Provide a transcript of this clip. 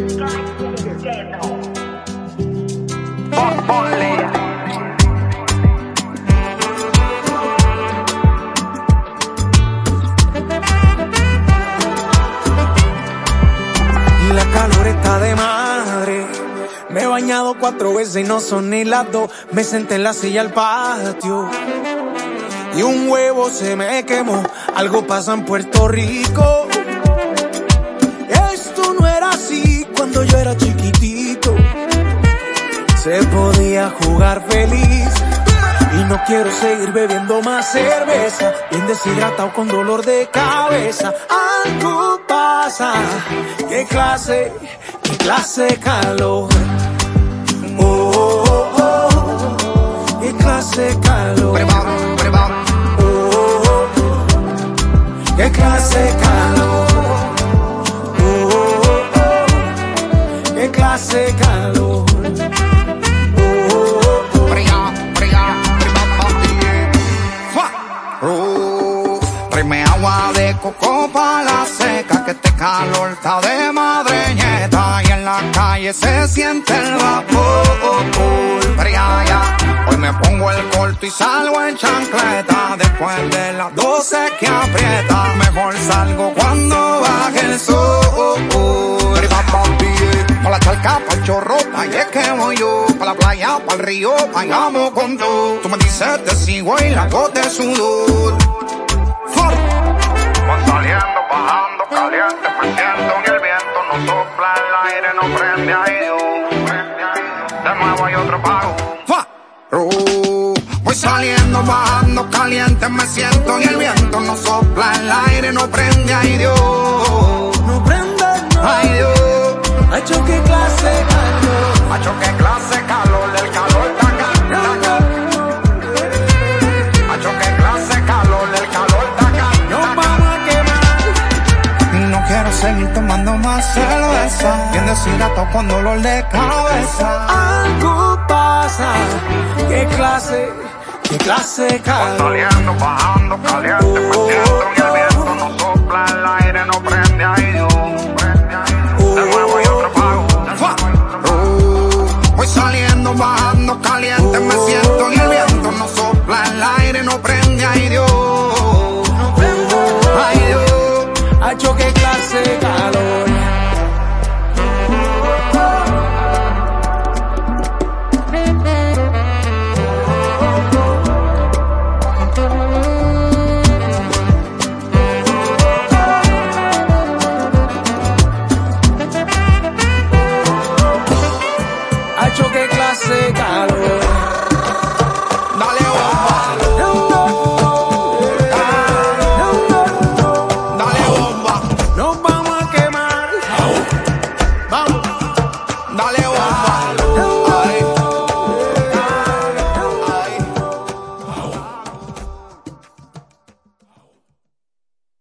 Y la caloreta de madre, me he bañado cuatro veces y no son ni las dos. Me senté en la silla al patio y un huevo se me quemó. Algo pasa en Puerto Rico. Esto no era así cuando yo era chiquitito. Se podía jugar feliz. Y no quiero seguir bebiendo más cerveza. Bien deshidratado con dolor de cabeza. Algo pasa. ¿Qué clase? ¿Qué clase de calor? Oh, oh, oh. ¿Qué clase de calor? Fua. Uh, Tráeme agua de coco pa' la seca, que este calor está de madre nieta y en la calle se siente el vapor. Hoy me pongo el corto y salgo en chancleta, después de las 12 que aprieta, mejor salgo cuando yo. Pa' la playa, pa' el río, vayamos con todo. Tú me dices te sigo y la de sudor. Fuck. Van saliendo, bajando, caliente, prendiendo en el viento, no sopla el aire, no prende ahí Dios. De nuevo hay otro pago. Fuck. Uh, voy saliendo, bajando, caliente, me siento en el viento. No sopla el aire, no prende, ay Dios. No prendas, no. Ay Dios. Macho, qué clase de calor. Macho, qué tomando más cerveza. Viendo sin gato con dolor de cabeza. Algo pasa, qué clase, qué clase cae. Saliendo, bajando, caliente, oh, oh, oh, y el viento no sopla, el aire no prende ahí yo. De nuevo y otro pago. Voy saliendo, bajando, caliente, me siento. Vamos.